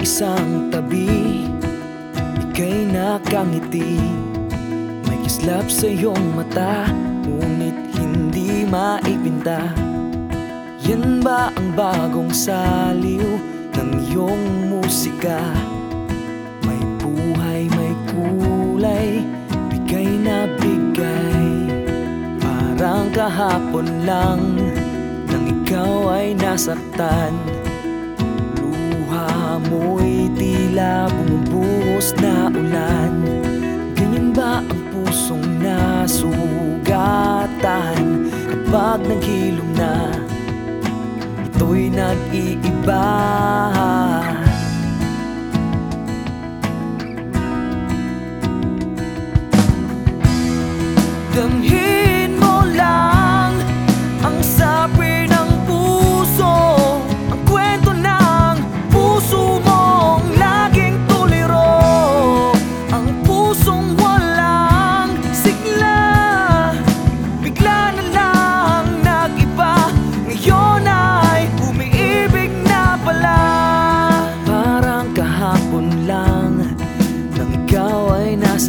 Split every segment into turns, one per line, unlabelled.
isang tabi Ika'y nakangiti. May kislap sa iyong mata Ngunit hindi maipinta. Yan ba ang bagong saliw ng iyong musika? May buhay, may kulay Bigay na bigay. Parang kahapon lang Nang ikaw ay nasaktan Luha mo'y tila bumubuhos na ulan. Ganyan ba ang pusong nasugatan Kapag naghilom na? Ito'y nag-iiba. Damhin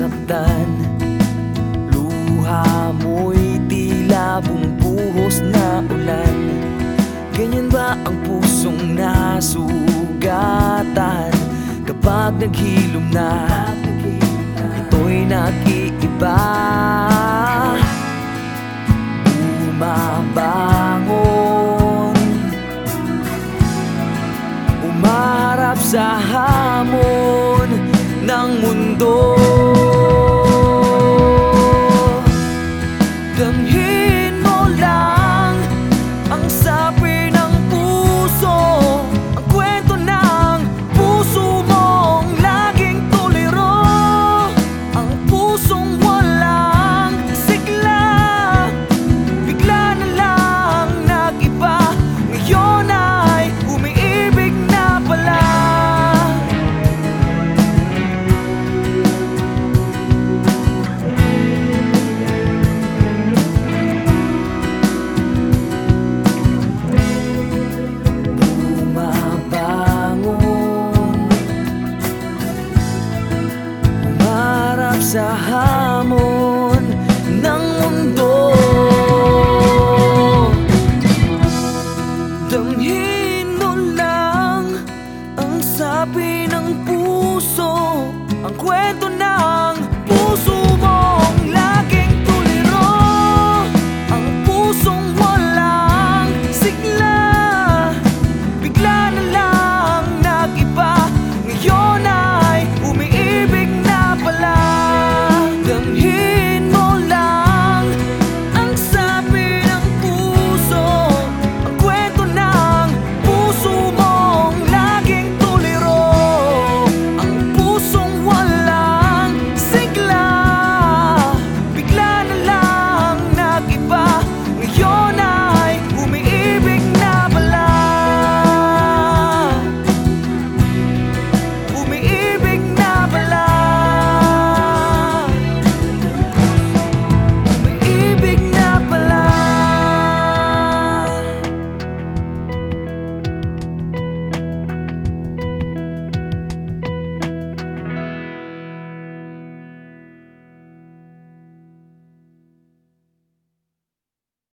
nasaktan Luha mo'y tila bumubuhos na ulan. Ganyan ba ang pusong nasugatan? Kapag naghilom na Ito'y nag-iiba. Bumabangon Umarap sa hamon ng mundo Hanapin ang puso. Ang kwento na